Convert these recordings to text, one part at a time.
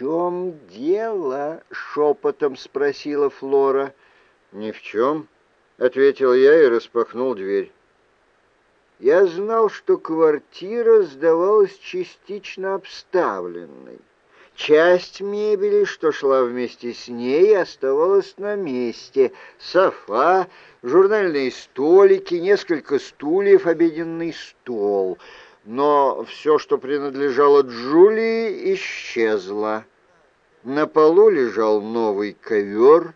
чем дело?» — шепотом спросила Флора. «Ни в чем», — ответил я и распахнул дверь. Я знал, что квартира сдавалась частично обставленной. Часть мебели, что шла вместе с ней, оставалась на месте. Софа, журнальные столики, несколько стульев, обеденный стол. Но все, что принадлежало Джулии, исчезло. На полу лежал новый ковер,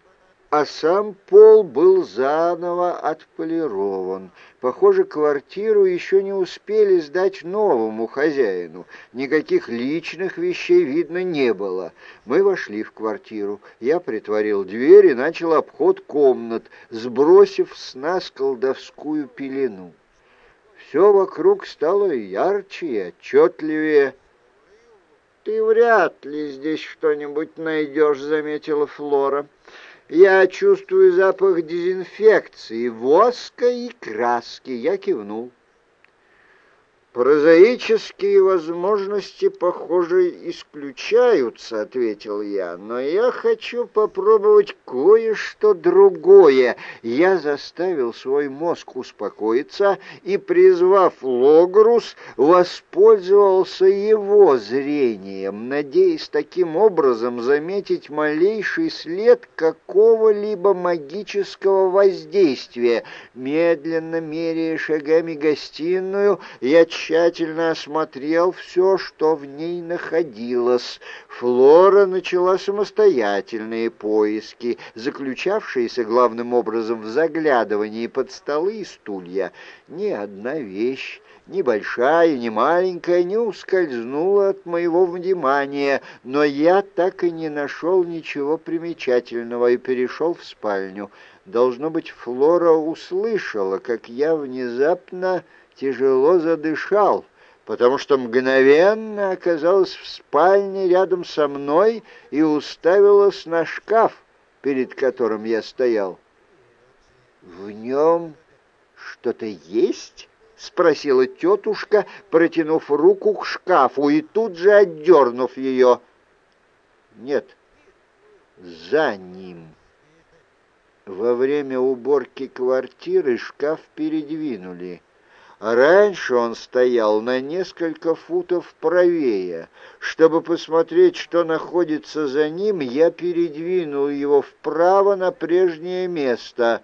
а сам пол был заново отполирован. Похоже, квартиру еще не успели сдать новому хозяину. Никаких личных вещей видно не было. Мы вошли в квартиру. Я притворил дверь и начал обход комнат, сбросив с нас колдовскую пелену. Все вокруг стало ярче и отчетливее. «Ты вряд ли здесь что-нибудь найдешь», — заметила Флора. Я чувствую запах дезинфекции, воска и краски. Я кивнул. «Прозаические возможности, похоже, исключаются», — ответил я, «но я хочу попробовать кое-что другое». Я заставил свой мозг успокоиться и, призвав Логрус, воспользовался его зрением, надеясь таким образом заметить малейший след какого-либо магического воздействия. Медленно меряя шагами гостиную, я тщательно осмотрел все, что в ней находилось. Флора начала самостоятельные поиски, заключавшиеся главным образом в заглядывании под столы и стулья. Ни одна вещь, ни большая, ни маленькая, не ускользнула от моего внимания, но я так и не нашел ничего примечательного и перешел в спальню. Должно быть, Флора услышала, как я внезапно тяжело задышал, потому что мгновенно оказалась в спальне рядом со мной и уставилась на шкаф, перед которым я стоял. «В нем что-то есть?» — спросила тетушка, протянув руку к шкафу и тут же отдернув ее. «Нет, за ним». Во время уборки квартиры шкаф передвинули. Раньше он стоял на несколько футов правее. Чтобы посмотреть, что находится за ним, я передвинул его вправо на прежнее место.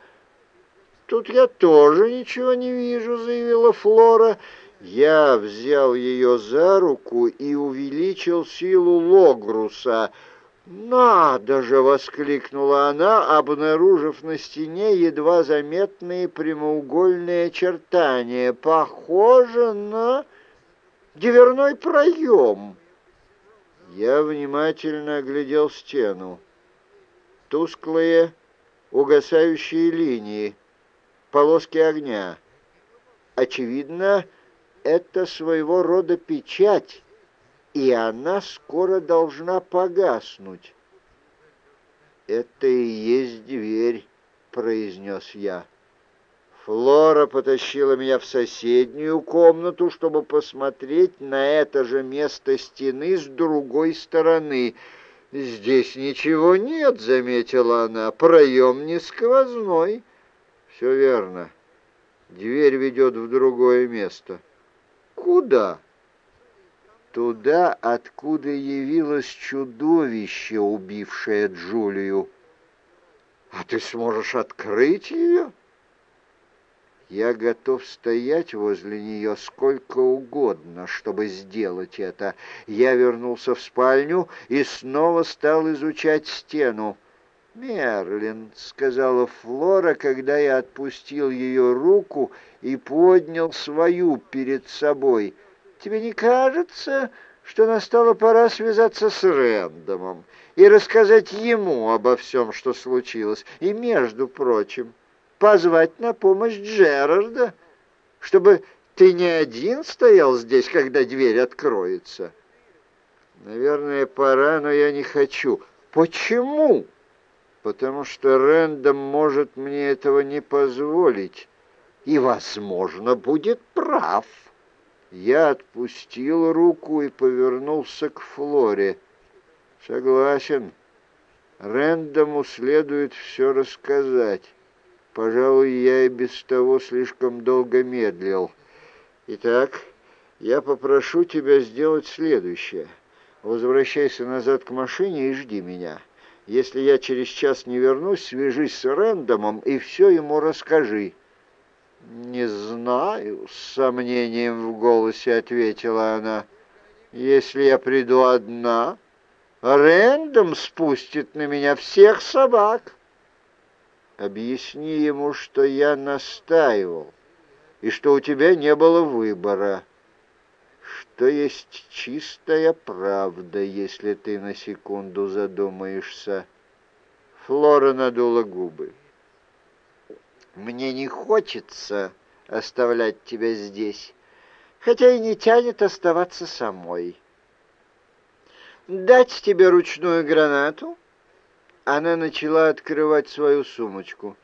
«Тут я тоже ничего не вижу», — заявила Флора. Я взял ее за руку и увеличил силу Логруса — «Надо же!» — воскликнула она, обнаружив на стене едва заметные прямоугольные очертания. «Похоже на дверной проем!» Я внимательно оглядел стену. Тусклые, угасающие линии, полоски огня. Очевидно, это своего рода печать и она скоро должна погаснуть. «Это и есть дверь», — произнес я. Флора потащила меня в соседнюю комнату, чтобы посмотреть на это же место стены с другой стороны. «Здесь ничего нет», — заметила она, — «проем не сквозной». «Все верно. Дверь ведет в другое место». «Куда?» Туда, откуда явилось чудовище, убившее Джулию. А ты сможешь открыть ее? Я готов стоять возле нее сколько угодно, чтобы сделать это. Я вернулся в спальню и снова стал изучать стену. «Мерлин», — сказала Флора, когда я отпустил ее руку и поднял свою перед собой — Тебе не кажется, что настала пора связаться с Рэндомом и рассказать ему обо всем, что случилось, и, между прочим, позвать на помощь Джерарда, чтобы ты не один стоял здесь, когда дверь откроется? Наверное, пора, но я не хочу. Почему? Потому что Рэндом может мне этого не позволить и, возможно, будет прав. Я отпустил руку и повернулся к Флоре. Согласен. Рэндому следует все рассказать. Пожалуй, я и без того слишком долго медлил. Итак, я попрошу тебя сделать следующее. Возвращайся назад к машине и жди меня. Если я через час не вернусь, свяжись с Рэндомом и все ему расскажи». «Не знаю», — с сомнением в голосе ответила она. «Если я приду одна, Рэндом спустит на меня всех собак». «Объясни ему, что я настаивал, и что у тебя не было выбора» что есть чистая правда, если ты на секунду задумаешься. Флора надула губы. Мне не хочется оставлять тебя здесь, хотя и не тянет оставаться самой. Дать тебе ручную гранату? Она начала открывать свою сумочку.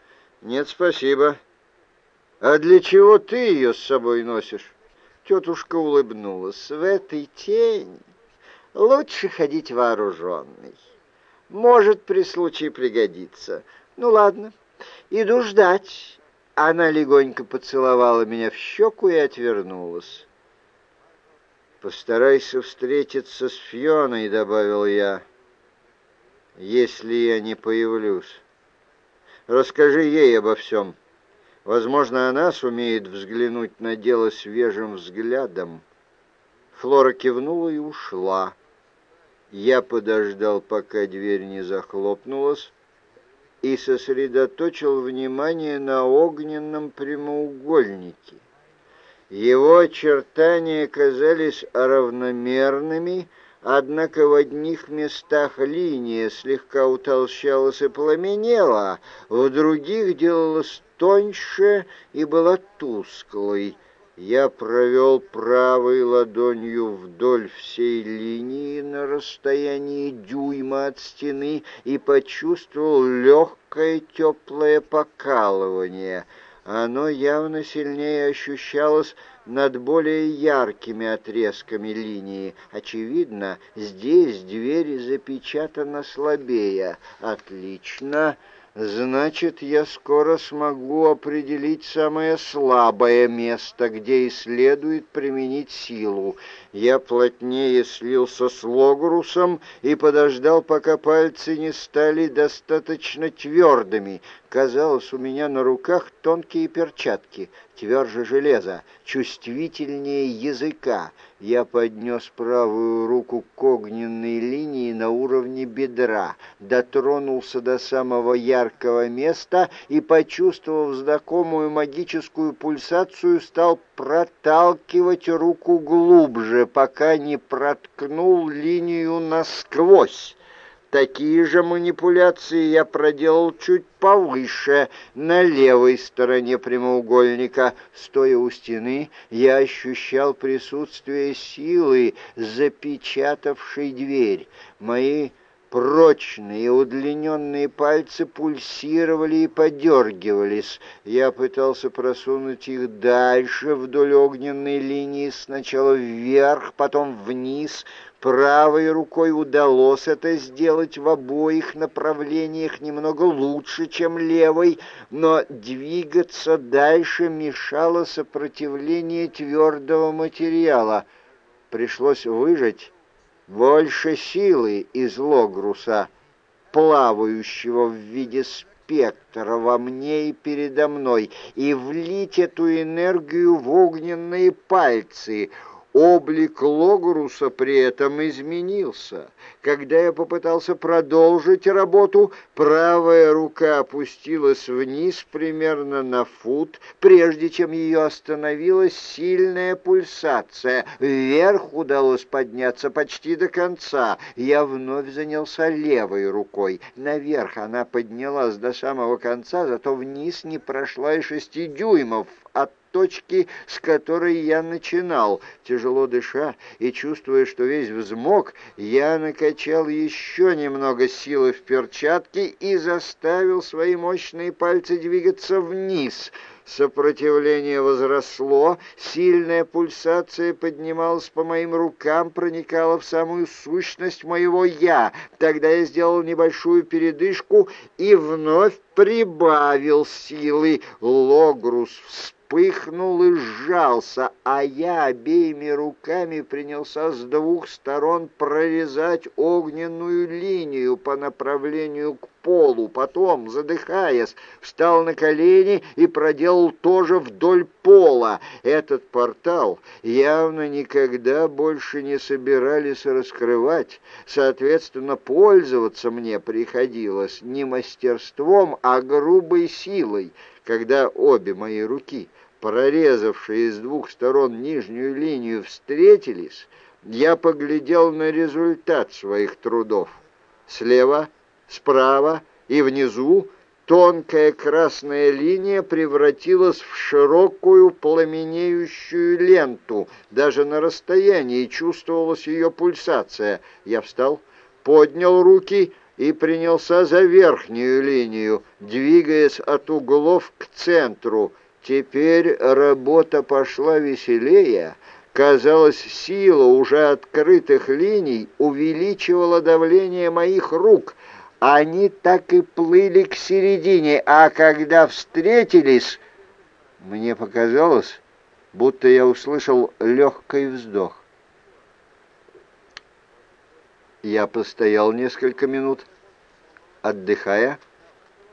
Нет, спасибо. А для чего ты ее с собой носишь? Тетушка улыбнулась. В этой тени лучше ходить вооруженный. Может, при случае пригодится. Ну, ладно, иду ждать. Она легонько поцеловала меня в щеку и отвернулась. «Постарайся встретиться с Фионой», — добавил я, — «если я не появлюсь. Расскажи ей обо всем». Возможно, она сумеет взглянуть на дело свежим взглядом. Флора кивнула и ушла. Я подождал, пока дверь не захлопнулась, и сосредоточил внимание на огненном прямоугольнике. Его очертания казались равномерными, Однако в одних местах линия слегка утолщалась и пламенела, в других делалась тоньше и была тусклой. Я провел правой ладонью вдоль всей линии на расстоянии дюйма от стены и почувствовал легкое теплое покалывание. Оно явно сильнее ощущалось над более яркими отрезками линии. Очевидно, здесь дверь запечатана слабее. Отлично. Значит, я скоро смогу определить самое слабое место, где и следует применить силу. Я плотнее слился с Логрусом и подождал, пока пальцы не стали достаточно твердыми. Казалось, у меня на руках тонкие перчатки, тверже железа, чувствительнее языка. Я поднес правую руку к огненной линии на уровне бедра, дотронулся до самого яркого места и, почувствовав знакомую магическую пульсацию, стал проталкивать руку глубже, пока не проткнул линию насквозь. Такие же манипуляции я проделал чуть повыше, на левой стороне прямоугольника. Стоя у стены, я ощущал присутствие силы, запечатавшей дверь. Мои Прочные удлиненные пальцы пульсировали и подергивались. Я пытался просунуть их дальше вдоль огненной линии, сначала вверх, потом вниз. Правой рукой удалось это сделать в обоих направлениях немного лучше, чем левой, но двигаться дальше мешало сопротивление твердого материала. Пришлось выжать больше силы из Логруса, плавающего в виде спектра во мне и передо мной, и влить эту энергию в огненные пальцы — Облик Логруса при этом изменился. Когда я попытался продолжить работу, правая рука опустилась вниз примерно на фут, прежде чем ее остановила сильная пульсация. Вверх удалось подняться почти до конца. Я вновь занялся левой рукой. Наверх она поднялась до самого конца, зато вниз не прошла и шести дюймов от точки, с которой я начинал. Тяжело дыша и чувствуя, что весь взмок, я накачал еще немного силы в перчатке и заставил свои мощные пальцы двигаться вниз. Сопротивление возросло, сильная пульсация поднималась по моим рукам, проникала в самую сущность моего «я». Тогда я сделал небольшую передышку и вновь прибавил силы. Логрус вспыхнул и сжался, а я обеими руками принялся с двух сторон прорезать огненную линию по направлению к полу. Потом, задыхаясь, встал на колени и проделал тоже вдоль пола. Этот портал явно никогда больше не собирались раскрывать. Соответственно, пользоваться мне приходилось не мастерством, а грубой силой когда обе мои руки, прорезавшие с двух сторон нижнюю линию, встретились, я поглядел на результат своих трудов. Слева, справа и внизу тонкая красная линия превратилась в широкую пламенеющую ленту. Даже на расстоянии чувствовалась ее пульсация. Я встал, поднял руки и принялся за верхнюю линию, двигаясь от углов к центру. Теперь работа пошла веселее. Казалось, сила уже открытых линий увеличивала давление моих рук. Они так и плыли к середине, а когда встретились, мне показалось, будто я услышал легкий вздох. Я постоял несколько минут, отдыхая,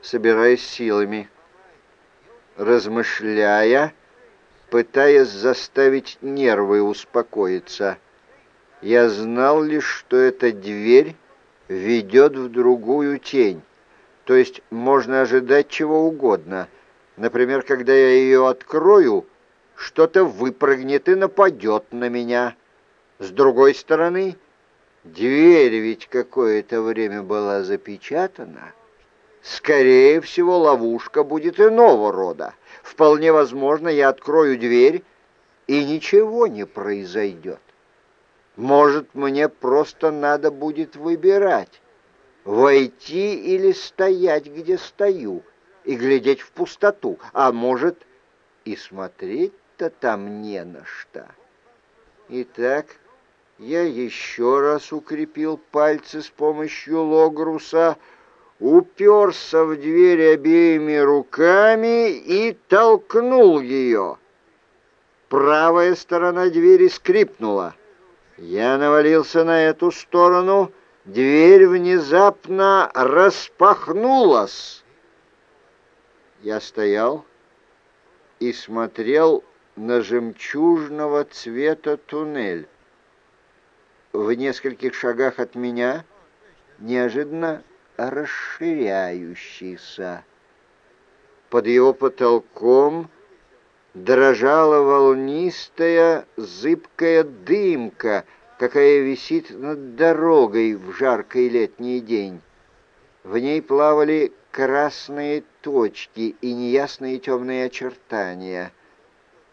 собираясь силами, размышляя, пытаясь заставить нервы успокоиться. Я знал лишь, что эта дверь ведет в другую тень, то есть можно ожидать чего угодно. Например, когда я ее открою, что-то выпрыгнет и нападет на меня. С другой стороны, Дверь ведь какое-то время была запечатана. Скорее всего, ловушка будет иного рода. Вполне возможно, я открою дверь, и ничего не произойдет. Может, мне просто надо будет выбирать, войти или стоять, где стою, и глядеть в пустоту, а может, и смотреть-то там не на что. Итак, я еще раз укрепил пальцы с помощью логруса, уперся в дверь обеими руками и толкнул ее. Правая сторона двери скрипнула. Я навалился на эту сторону, дверь внезапно распахнулась. Я стоял и смотрел на жемчужного цвета туннель в нескольких шагах от меня, неожиданно расширяющийся. Под его потолком дрожала волнистая зыбкая дымка, какая висит над дорогой в жаркий летний день. В ней плавали красные точки и неясные темные очертания.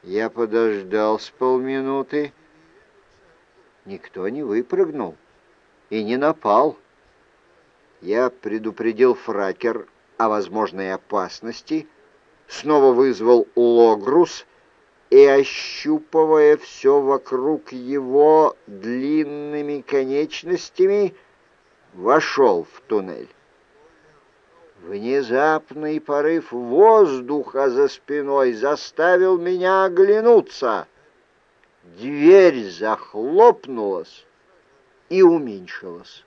Я подождал с полминуты, Никто не выпрыгнул и не напал. Я предупредил фракер о возможной опасности, снова вызвал Логрус и, ощупывая все вокруг его длинными конечностями, вошел в туннель. Внезапный порыв воздуха за спиной заставил меня оглянуться — Дверь захлопнулась и уменьшилась.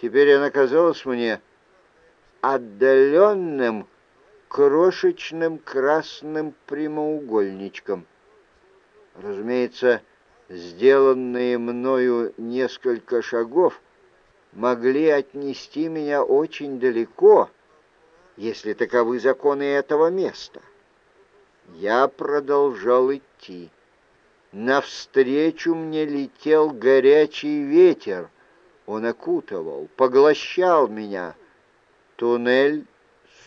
Теперь она казалась мне отдаленным крошечным красным прямоугольничком. Разумеется, сделанные мною несколько шагов могли отнести меня очень далеко, если таковы законы этого места. Я продолжал идти. Навстречу мне летел горячий ветер. Он окутывал, поглощал меня. Туннель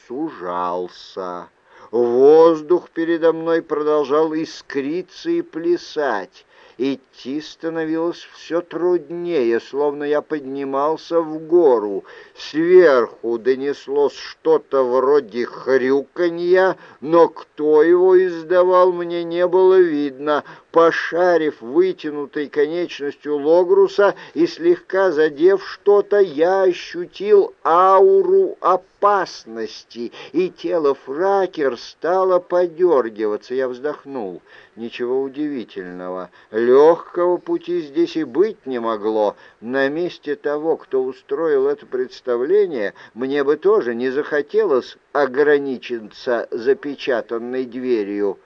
сужался. Воздух передо мной продолжал искриться и плясать. Идти становилось все труднее, словно я поднимался в гору. Сверху донеслось что-то вроде хрюканья, но кто его издавал, мне не было видно. Пошарив вытянутой конечностью Логруса и слегка задев что-то, я ощутил ауру опасности, и тело Фракер стало подергиваться. Я вздохнул. Ничего удивительного. Легкого пути здесь и быть не могло. На месте того, кто устроил это представление, мне бы тоже не захотелось ограничиться запечатанной дверью.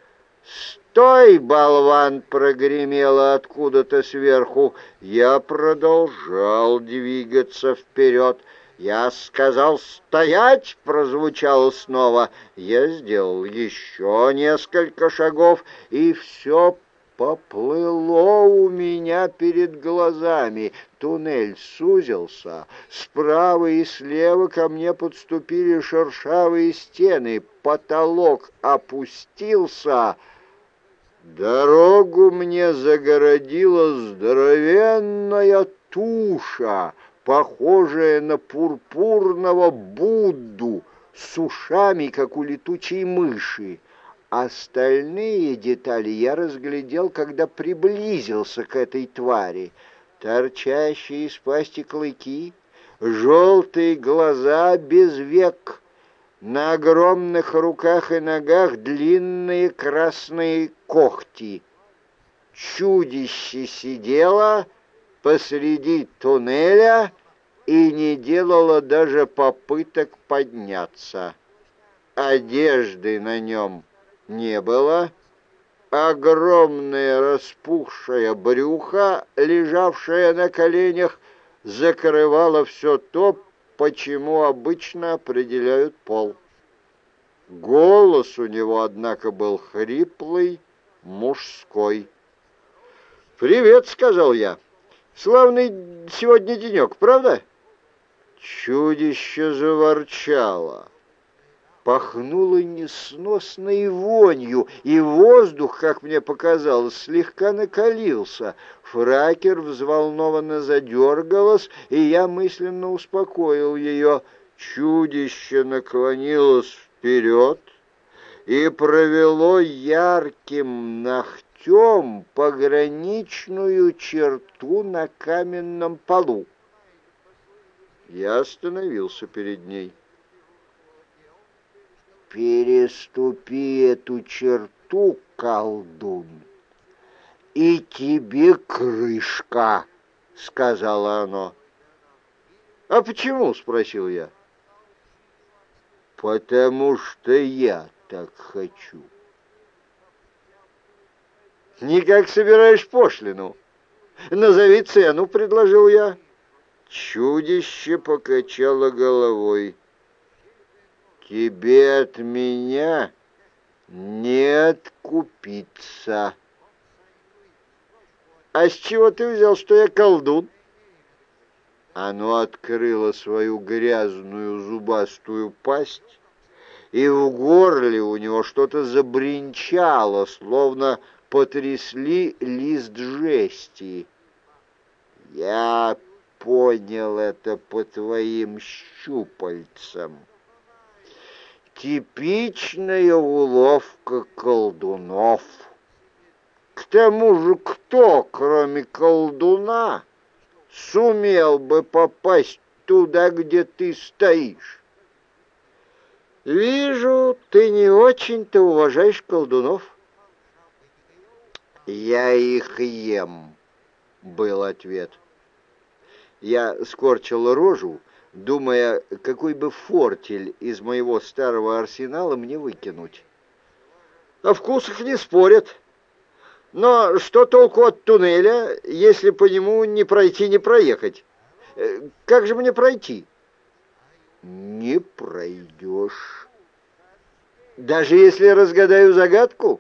«Стой, болван!» — прогремело откуда-то сверху. Я продолжал двигаться вперед. «Я сказал стоять!» — прозвучало снова. Я сделал еще несколько шагов, и все поплыло у меня перед глазами. Туннель сузился. Справа и слева ко мне подступили шершавые стены. Потолок опустился — Дорогу мне загородила здоровенная туша, похожая на пурпурного Будду, с ушами, как у летучей мыши. Остальные детали я разглядел, когда приблизился к этой твари. Торчащие из пасти клыки, желтые глаза без век — на огромных руках и ногах длинные красные когти. Чудище сидело посреди туннеля и не делало даже попыток подняться. Одежды на нем не было. Огромное распухшее брюхо, лежавшее на коленях, закрывало все то, почему обычно определяют пол. Голос у него, однако, был хриплый, мужской. «Привет», — сказал я. «Славный сегодня денек, правда?» Чудище заворчало пахнуло несносной вонью, и воздух, как мне показалось, слегка накалился. Фракер взволнованно задергалась, и я мысленно успокоил ее. Чудище наклонилось вперед и провело ярким ногтем пограничную черту на каменном полу. Я остановился перед ней переступи эту черту, колдун, и тебе крышка, — сказала оно. — А почему? — спросил я. — Потому что я так хочу. — Никак собираешь пошлину? Назови цену, — предложил я. Чудище покачало головой. — тебе от меня не откупиться. А с чего ты взял, что я колдун? Оно открыло свою грязную зубастую пасть, и в горле у него что-то забринчало, словно потрясли лист жести. Я понял это по твоим щупальцам. Типичная уловка колдунов. К тому же кто, кроме колдуна, сумел бы попасть туда, где ты стоишь? Вижу, ты не очень-то уважаешь колдунов. Я их ем, был ответ. Я скорчил рожу, думая, какой бы фортель из моего старого арсенала мне выкинуть. О вкусах не спорят. Но что толку от туннеля, если по нему не пройти, не проехать? Э, как же мне пройти? Не пройдешь. Даже если разгадаю загадку?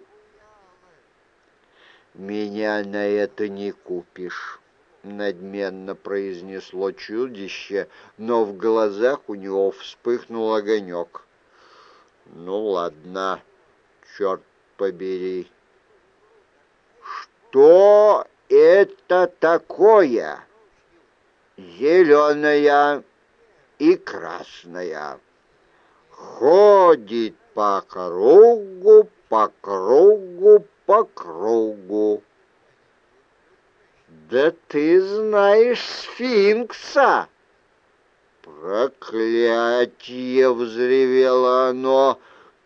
Меня на это не купишь надменно произнесло чудище, но в глазах у него вспыхнул огонек. «Ну ладно, черт побери!» «Что это такое? Зеленая и красная. Ходит по кругу, по кругу, по кругу. Да ты знаешь сфинкса. Проклятие! взревело оно.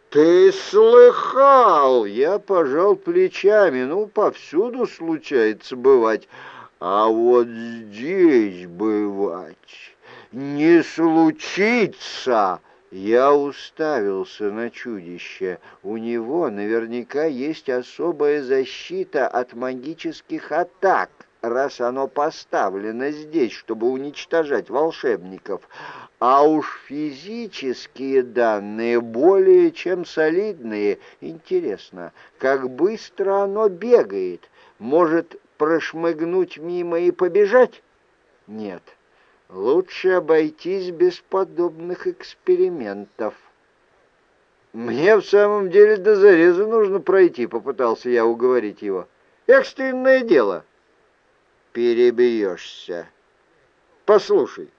«Ты слыхал!» Я пожал плечами. Ну, повсюду случается бывать. А вот здесь бывать не случится. Я уставился на чудище. У него наверняка есть особая защита от магических атак, раз оно поставлено здесь, чтобы уничтожать волшебников. А уж физические данные более чем солидные. Интересно, как быстро оно бегает? Может, прошмыгнуть мимо и побежать? Нет. Лучше обойтись без подобных экспериментов. Мне в самом деле до зареза нужно пройти, попытался я уговорить его. Экстренное дело. Перебьешься. Послушай,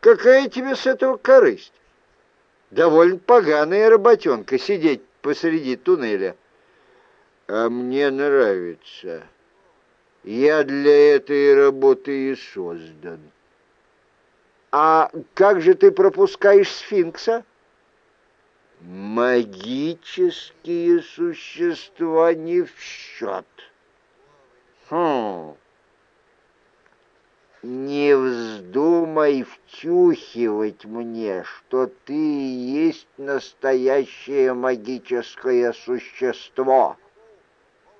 какая тебе с этого корысть? Довольно поганая работенка сидеть посреди туннеля. А мне нравится. Я для этой работы и создан. А как же ты пропускаешь сфинкса? Магические существа не в счет. Хм. Не вздумай втюхивать мне, что ты есть настоящее магическое существо.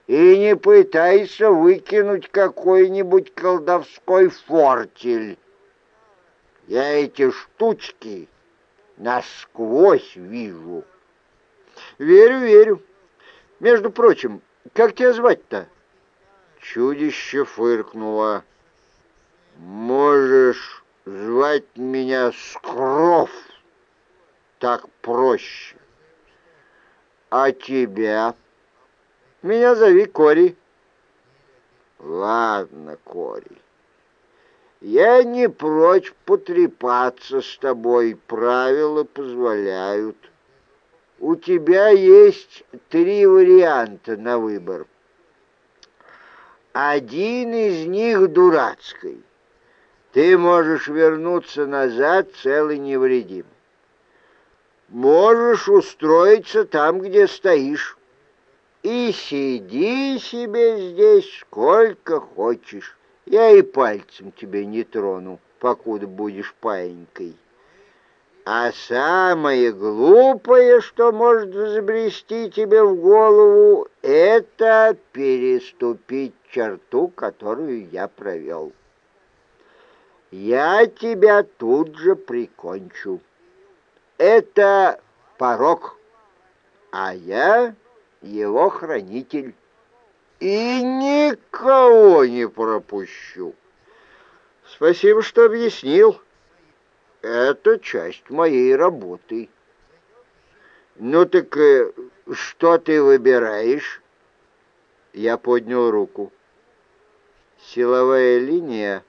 И не пытайся выкинуть какой-нибудь колдовской фортель. Я эти штучки насквозь вижу. Верю, верю. Между прочим, как тебя звать-то? Чудище фыркнуло. Можешь звать меня Скров. Так проще. А тебя? Меня зови Кори. Ладно, Кори. Я не прочь потрепаться с тобой, правила позволяют. У тебя есть три варианта на выбор. Один из них дурацкий. Ты можешь вернуться назад целый невредим. Можешь устроиться там, где стоишь. И сиди себе здесь сколько хочешь. Я и пальцем тебе не трону, покуда будешь паинькой. А самое глупое, что может взбрести тебе в голову, это переступить черту, которую я провел. Я тебя тут же прикончу. Это порог, а я его хранитель и никого не пропущу. Спасибо, что объяснил. Это часть моей работы. Ну так э, что ты выбираешь? Я поднял руку. Силовая линия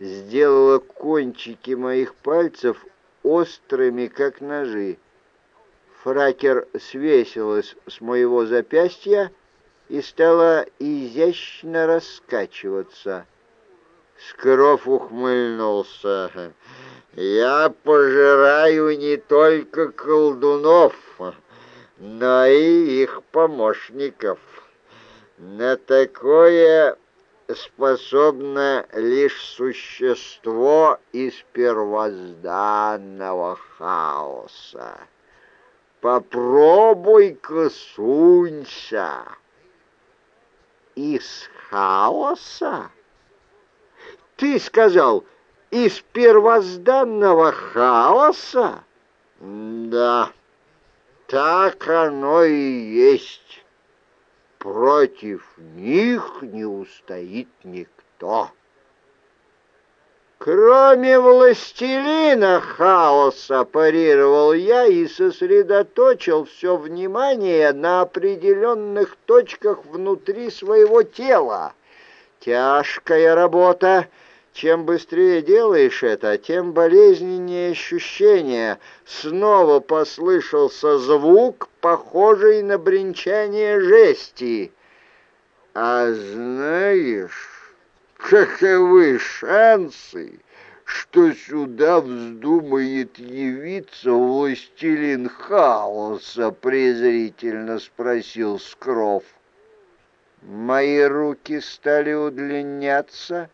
сделала кончики моих пальцев острыми, как ножи. Фракер свесилась с моего запястья и стала изящно раскачиваться. Скров ухмыльнулся. «Я пожираю не только колдунов, но и их помощников. На такое способно лишь существо из первозданного хаоса. Попробуй-ка сунься!» из хаоса? Ты сказал, из первозданного хаоса? Да, так оно и есть. Против них не устоит никто. Кроме властелина хаоса, парировал я и сосредоточил все внимание на определенных точках внутри своего тела. Тяжкая работа. Чем быстрее делаешь это, тем болезненнее ощущение. Снова послышался звук, похожий на бренчание жести. А знаешь, каковы шансы, что сюда вздумает явиться властелин хаоса, презрительно спросил Скров. Мои руки стали удлиняться,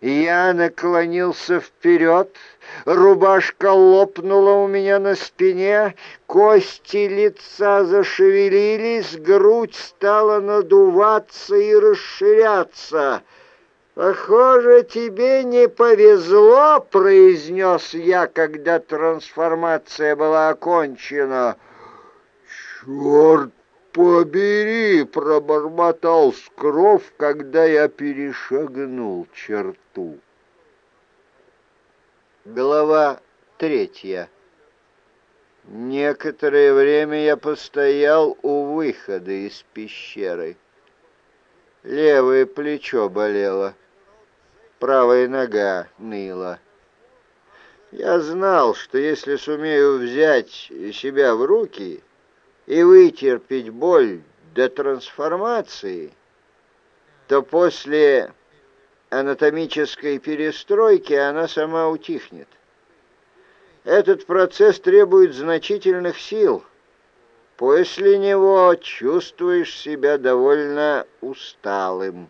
я наклонился вперед, рубашка лопнула у меня на спине, кости лица зашевелились, грудь стала надуваться и расширяться. «Похоже, тебе не повезло», — произнес я, когда трансформация была окончена. «Черт побери!» — пробормотал Скров, когда я перешагнул черту. Глава третья. Некоторое время я постоял у выхода из пещеры. Левое плечо болело, правая нога ныла. Я знал, что если сумею взять себя в руки и вытерпеть боль до трансформации, то после анатомической перестройки она сама утихнет. Этот процесс требует значительных сил. После него чувствуешь себя довольно усталым.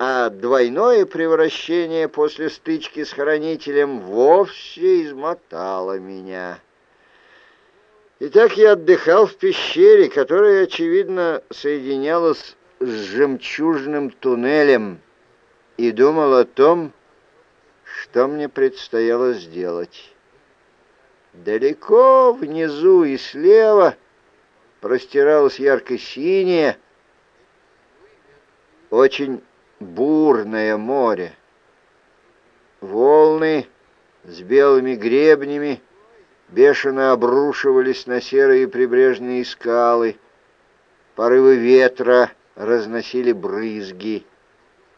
А двойное превращение после стычки с хранителем вовсе измотало меня. Итак, я отдыхал в пещере, которая, очевидно, соединялась с жемчужным туннелем, и думал о том, что мне предстояло сделать. Далеко внизу и слева простиралось ярко-синее, очень бурное море. Волны с белыми гребнями бешено обрушивались на серые прибрежные скалы. Порывы ветра разносили брызги.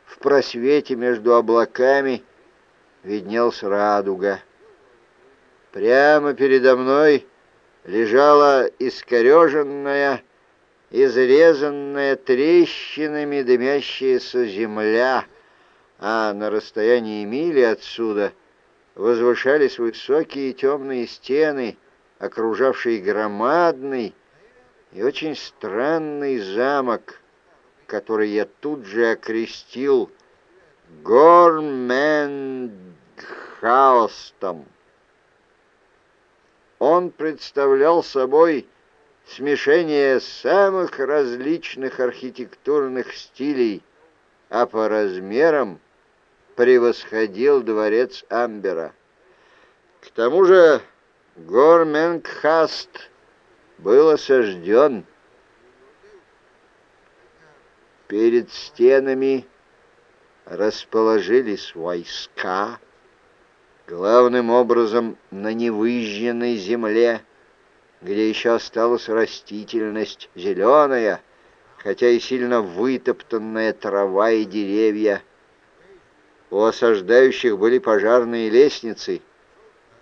В просвете между облаками виднелась радуга. Прямо передо мной лежала искореженная, изрезанная трещинами дымящаяся земля, а на расстоянии мили отсюда — возвышались высокие темные стены, окружавшие громадный и очень странный замок, который я тут же окрестил Гормендхаустом. Он представлял собой смешение самых различных архитектурных стилей, а по размерам — превосходил дворец Амбера. К тому же Горменгхаст был осажден. Перед стенами расположились войска, главным образом на невыжженной земле, где еще осталась растительность зеленая, хотя и сильно вытоптанная трава и деревья — у осаждающих были пожарные лестницы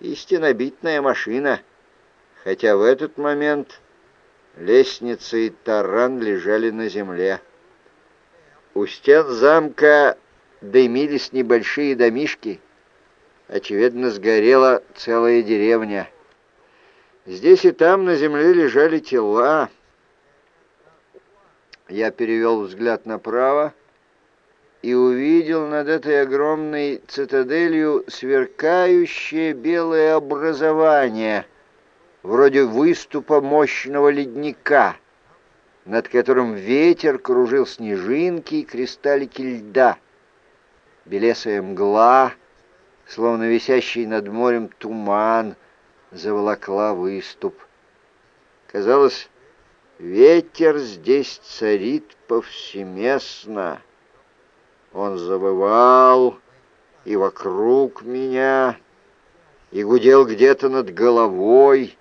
и стенобитная машина, хотя в этот момент лестницы и таран лежали на земле. У стен замка дымились небольшие домишки. Очевидно, сгорела целая деревня. Здесь и там на земле лежали тела. Я перевел взгляд направо и увидел над этой огромной цитаделью сверкающее белое образование, вроде выступа мощного ледника, над которым ветер кружил снежинки и кристаллики льда. Белесая мгла, словно висящий над морем туман, заволокла выступ. Казалось, ветер здесь царит повсеместно. Он завывал и вокруг меня, и гудел где-то над головой.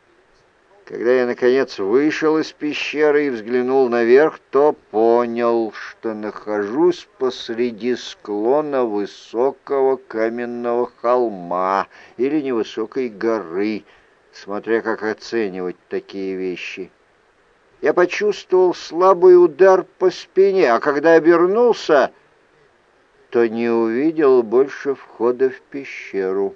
Когда я, наконец, вышел из пещеры и взглянул наверх, то понял, что нахожусь посреди склона высокого каменного холма или невысокой горы, смотря как оценивать такие вещи. Я почувствовал слабый удар по спине, а когда обернулся, то не увидел больше входа в пещеру.